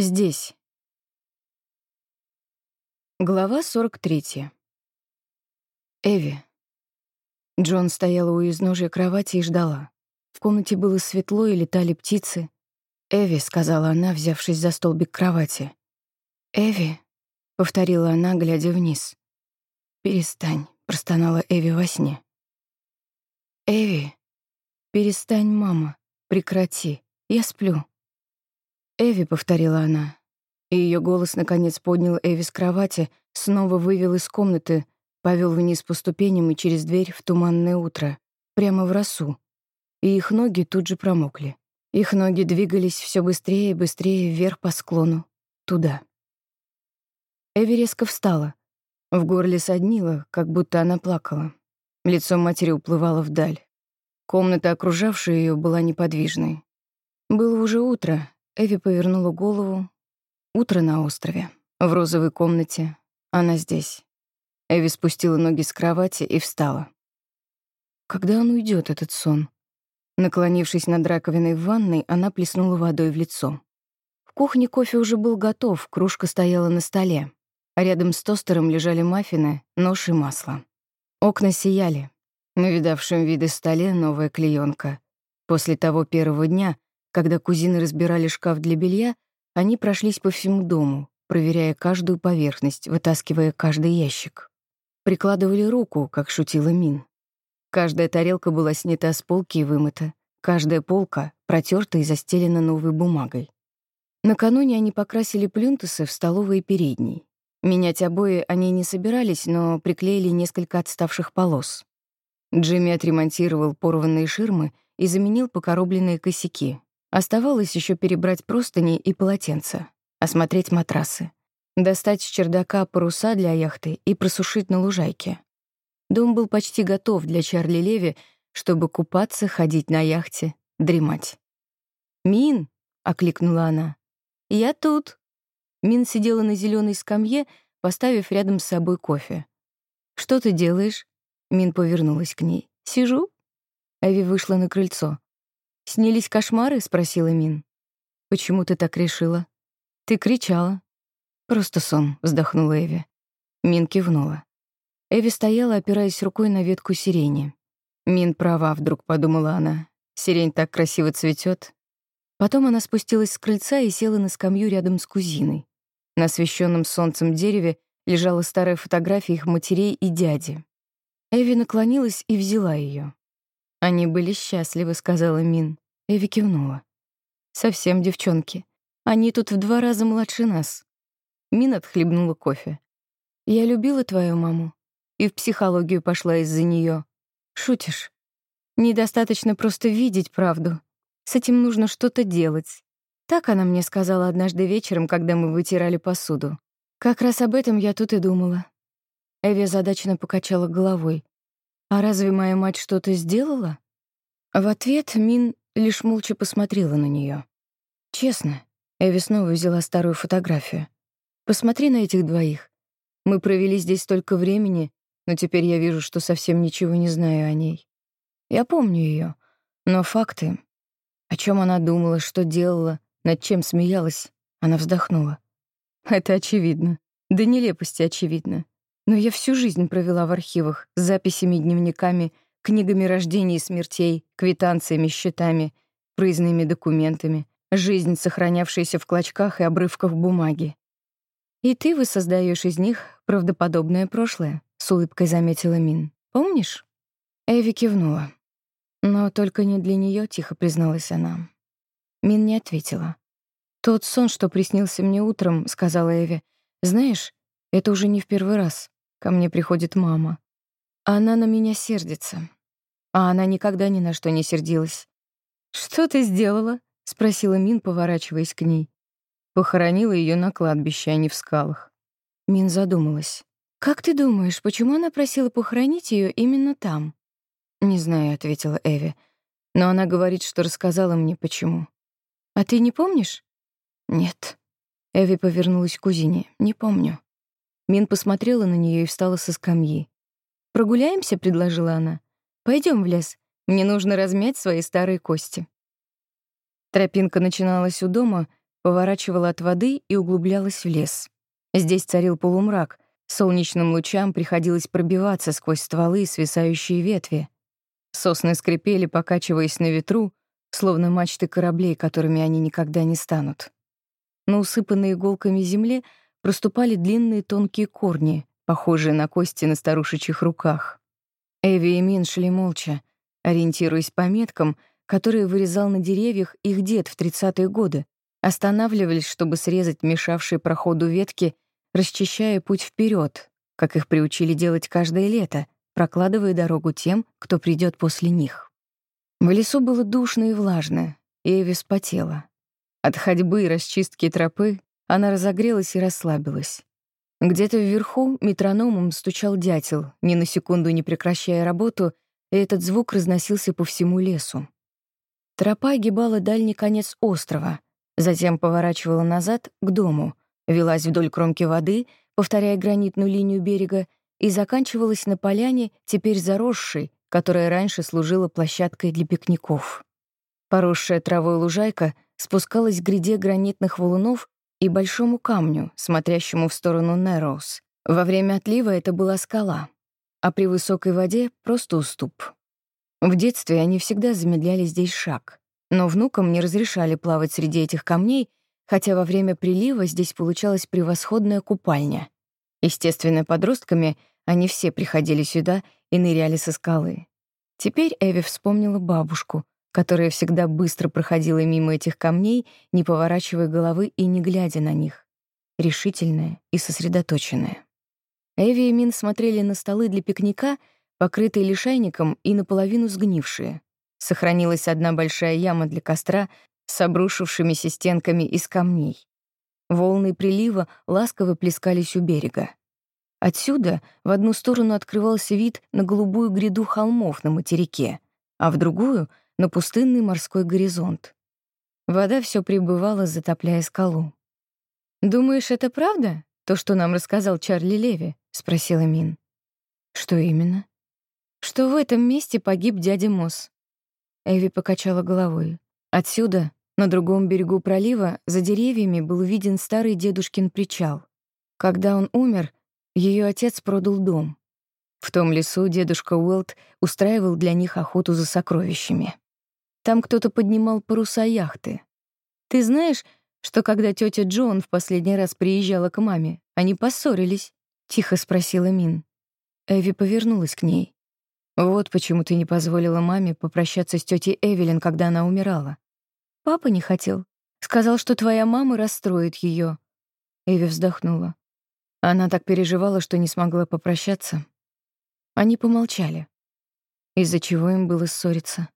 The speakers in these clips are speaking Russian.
Здесь. Глава 43. Эви. Джон стояла у изножия кровати и ждала. В комнате было светло и летали птицы. «Эви», — сказала она, взявшись за столбик кровати. «Эви», — повторила она, глядя вниз. «Перестань», — простонала Эви во сне. «Эви, перестань, мама, прекрати, я сплю». «Эви», — повторила она. И ее голос наконец поднял Эви с кровати, снова вывел из комнаты, повел вниз по ступеням и через дверь в туманное утро, прямо в росу. И их ноги тут же промокли. Их ноги двигались все быстрее и быстрее вверх по склону, туда. Эви резко встала. В горле соднило, как будто она плакала. Лицо матери уплывало вдаль. Комната, окружавшая ее, была неподвижной. Было уже утро, Эви повернула голову. Утро на острове. В розовой комнате. Она здесь. Эви спустила ноги с кровати и встала. Когда он уйдет, этот сон? Наклонившись над раковиной в ванной, она плеснула водой в лицо. В кухне кофе уже был готов, кружка стояла на столе. А рядом с тостером лежали маффины, нож и масло. Окна сияли. На видавшем виды столе новая клеенка. После того первого дня когда кузины разбирали шкаф для белья, они прошлись по всему дому, проверяя каждую поверхность, вытаскивая каждый ящик. Прикладывали руку, как шутила Мин. Каждая тарелка была снята с полки и вымыта. Каждая полка протерта и застелена новой бумагой. Накануне они покрасили плюнтусы в столовой и передней. Менять обои они не собирались, но приклеили несколько отставших полос. Джимми отремонтировал порванные ширмы и заменил покоробленные косяки, Оставалось еще перебрать простыни и полотенца, осмотреть матрасы, достать с чердака паруса для яхты и просушить на лужайке. Дом был почти готов для Чарли Леви, чтобы купаться, ходить на яхте, дремать. «Мин!» — окликнула она. «Я тут!» Мин сидела на зеленой скамье, поставив рядом с собой кофе. «Что ты делаешь?» Мин повернулась к ней. «Сижу». Эви вышла на крыльцо. «Снились кошмары?» — спросила Мин. «Почему ты так решила?» «Ты кричала». «Просто сон», — вздохнула Эви. Мин кивнула. Эви стояла, опираясь рукой на ветку сирени. «Мин права», — вдруг подумала она. «Сирень так красиво цветет. Потом она спустилась с крыльца и села на скамью рядом с кузиной. На освещенном солнцем дереве лежала старая фотография их матерей и дяди. Эви наклонилась и взяла ее. «Они были счастливы», — сказала Мин. Эви кивнула. «Совсем девчонки. Они тут в два раза младше нас». Мин отхлебнула кофе. «Я любила твою маму. И в психологию пошла из-за нее. Шутишь? Недостаточно просто видеть правду. С этим нужно что-то делать. Так она мне сказала однажды вечером, когда мы вытирали посуду. Как раз об этом я тут и думала». Эви задачно покачала головой. «А разве моя мать что-то сделала?» В ответ Мин лишь молча посмотрела на нее. «Честно», — Эви снова взяла старую фотографию. «Посмотри на этих двоих. Мы провели здесь столько времени, но теперь я вижу, что совсем ничего не знаю о ней. Я помню ее, но факты... О чем она думала, что делала, над чем смеялась, она вздохнула. Это очевидно. Да нелепости очевидно. Но я всю жизнь провела в архивах с записями, дневниками, книгами рождений и смертей, квитанциями, счетами, проездными документами, жизнь, сохранявшаяся в клочках и обрывках бумаги. «И ты воссоздаешь из них правдоподобное прошлое», — с улыбкой заметила Мин. «Помнишь?» Эви кивнула. «Но только не для нее, тихо призналась она. Мин не ответила. «Тот сон, что приснился мне утром», — сказала Эви. «Знаешь, это уже не в первый раз. Ко мне приходит мама. Она на меня сердится. А она никогда ни на что не сердилась. «Что ты сделала?» — спросила Мин, поворачиваясь к ней. Похоронила ее на кладбище, а не в скалах. Мин задумалась. «Как ты думаешь, почему она просила похоронить ее именно там?» «Не знаю», — ответила Эви. «Но она говорит, что рассказала мне, почему». «А ты не помнишь?» «Нет». Эви повернулась к кузине. «Не помню». Мин посмотрела на нее и встала со скамьи. «Прогуляемся?» — предложила она. Пойдем в лес. Мне нужно размять свои старые кости». Тропинка начиналась у дома, поворачивала от воды и углублялась в лес. Здесь царил полумрак, солнечным лучам приходилось пробиваться сквозь стволы и свисающие ветви. Сосны скрипели, покачиваясь на ветру, словно мачты кораблей, которыми они никогда не станут. На усыпанной иголками земле проступали длинные тонкие корни, похожие на кости на старушечьих руках. Эви и Мин шли молча, ориентируясь по меткам, которые вырезал на деревьях их дед в 30-е годы, останавливались, чтобы срезать мешавшие проходу ветки, расчищая путь вперед, как их приучили делать каждое лето, прокладывая дорогу тем, кто придет после них. В лесу было душно и влажно, и Эви вспотела. От ходьбы и расчистки тропы она разогрелась и расслабилась. Где-то вверху метрономом стучал дятел, ни на секунду не прекращая работу, и этот звук разносился по всему лесу. Тропа огибала дальний конец острова, затем поворачивала назад к дому, велась вдоль кромки воды, повторяя гранитную линию берега, и заканчивалась на поляне, теперь заросшей, которая раньше служила площадкой для пикников. Поросшая травой лужайка спускалась к гряде гранитных валунов и большому камню, смотрящему в сторону Нероуз. Во время отлива это была скала, а при высокой воде — просто уступ. В детстве они всегда замедляли здесь шаг, но внукам не разрешали плавать среди этих камней, хотя во время прилива здесь получалась превосходная купальня. Естественно, подростками они все приходили сюда и ныряли со скалы. Теперь Эви вспомнила бабушку, которая всегда быстро проходила мимо этих камней, не поворачивая головы и не глядя на них, решительная и сосредоточенная. Эви и Мин смотрели на столы для пикника — покрытые лишайником и наполовину сгнившие. Сохранилась одна большая яма для костра с обрушившимися стенками из камней. Волны прилива ласково плескались у берега. Отсюда в одну сторону открывался вид на голубую гряду холмов на материке, а в другую — на пустынный морской горизонт. Вода все прибывала, затопляя скалу. «Думаешь, это правда, то, что нам рассказал Чарли Леви?» — спросила Мин. «Что именно?» что в этом месте погиб дядя Мосс. Эви покачала головой. Отсюда, на другом берегу пролива, за деревьями был виден старый дедушкин причал. Когда он умер, ее отец продал дом. В том лесу дедушка Уэлт устраивал для них охоту за сокровищами. Там кто-то поднимал паруса яхты. Ты знаешь, что когда тетя Джон в последний раз приезжала к маме, они поссорились? Тихо спросила Мин. Эви повернулась к ней. Вот почему ты не позволила маме попрощаться с тетей Эвелин, когда она умирала. Папа не хотел. Сказал, что твоя мама расстроит ее. Эви вздохнула. Она так переживала, что не смогла попрощаться. Они помолчали. Из-за чего им было ссориться?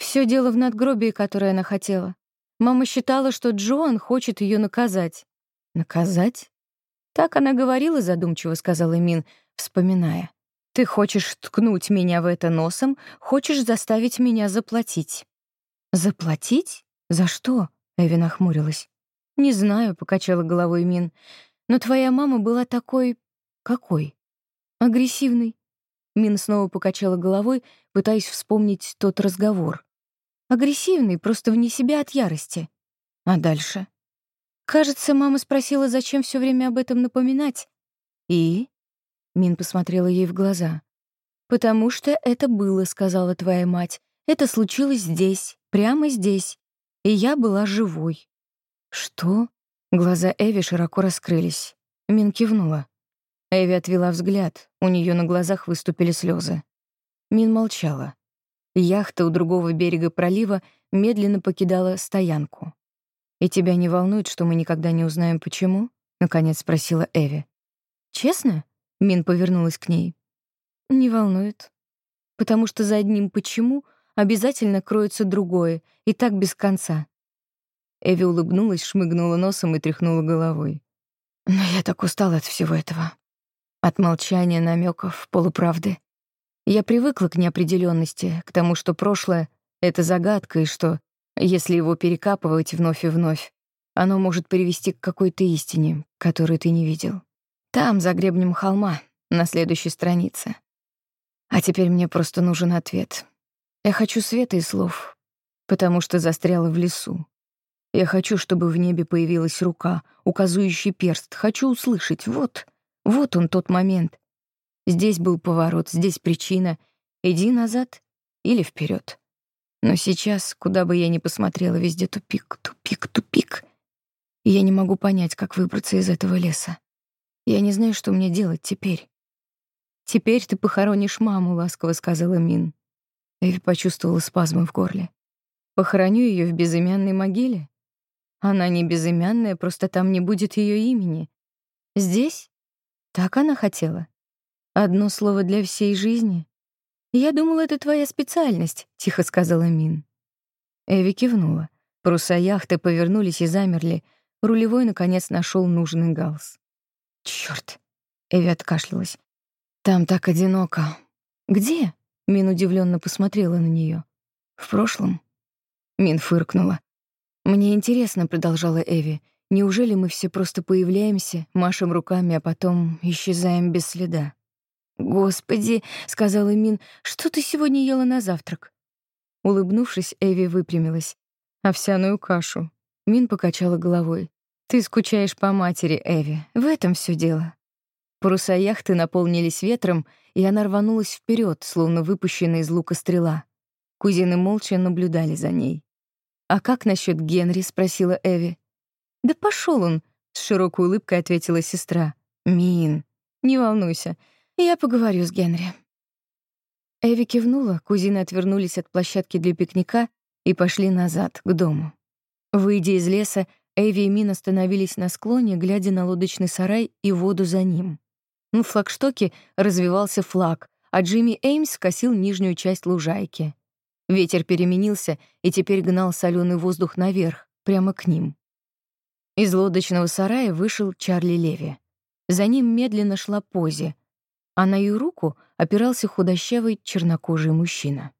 Все дело в надгробии, которое она хотела. Мама считала, что Джоан хочет ее наказать. Наказать? Так она говорила, задумчиво сказала Мин, вспоминая. Ты хочешь ткнуть меня в это носом, хочешь заставить меня заплатить. Заплатить? За что? Эви нахмурилась. Не знаю, покачала головой Мин. Но твоя мама была такой... какой? Агрессивной. Мин снова покачала головой, пытаясь вспомнить тот разговор. Агрессивный, просто вне себя от ярости. А дальше? Кажется, мама спросила, зачем все время об этом напоминать. И? Мин посмотрела ей в глаза. «Потому что это было», — сказала твоя мать. «Это случилось здесь, прямо здесь. И я была живой». «Что?» Глаза Эви широко раскрылись. Мин кивнула. Эви отвела взгляд, у нее на глазах выступили слезы. Мин молчала. Яхта у другого берега пролива медленно покидала стоянку. «И тебя не волнует, что мы никогда не узнаем, почему?» — наконец спросила Эви. «Честно?» Мин повернулась к ней. «Не волнует. Потому что за одним «почему» обязательно кроется другое, и так без конца». Эви улыбнулась, шмыгнула носом и тряхнула головой. «Но я так устала от всего этого. От молчания, намеков, полуправды. Я привыкла к неопределенности, к тому, что прошлое — это загадка, и что, если его перекапывать вновь и вновь, оно может привести к какой-то истине, которую ты не видел. Там, за гребнем холма, на следующей странице. А теперь мне просто нужен ответ. Я хочу света и слов, потому что застряла в лесу. Я хочу, чтобы в небе появилась рука, указывающий перст. Хочу услышать. Вот, вот он тот момент. Здесь был поворот, здесь причина. Иди назад или вперед. Но сейчас, куда бы я ни посмотрела, везде тупик, тупик, тупик. И я не могу понять, как выбраться из этого леса. Я не знаю, что мне делать теперь. «Теперь ты похоронишь маму», — ласково сказала Мин. Эви почувствовала спазмы в горле. «Похороню ее в безымянной могиле? Она не безымянная, просто там не будет ее имени. Здесь? Так она хотела. Одно слово для всей жизни. Я думала, это твоя специальность, тихо сказала Мин. Эви кивнула. Паруса яхты повернулись и замерли. Рулевой наконец нашел нужный галс. Черт! Эви откашлялась. Там так одиноко. Где? Мин удивленно посмотрела на нее. В прошлом. Мин фыркнула. Мне интересно, продолжала Эви. Неужели мы все просто появляемся, машем руками, а потом исчезаем без следа? Господи, сказала Мин, что ты сегодня ела на завтрак? Улыбнувшись, Эви выпрямилась. Овсяную кашу. Мин покачала головой. Ты скучаешь по матери, Эви. В этом все дело. Паруса яхты наполнились ветром, и она рванулась вперед, словно выпущенная из лука стрела. Кузины молча наблюдали за ней. «А как насчет Генри?» — спросила Эви. «Да пошел он!» — с широкой улыбкой ответила сестра. «Мин, не волнуйся, я поговорю с Генри». Эви кивнула, кузины отвернулись от площадки для пикника и пошли назад, к дому. Выйдя из леса, Эви и Мин остановились на склоне, глядя на лодочный сарай и воду за ним. На флагштоке развивался флаг, а Джимми Эймс косил нижнюю часть лужайки. Ветер переменился и теперь гнал соленый воздух наверх, прямо к ним. Из лодочного сарая вышел Чарли Леви. За ним медленно шла Пози, а на ее руку опирался худощавый чернокожий мужчина.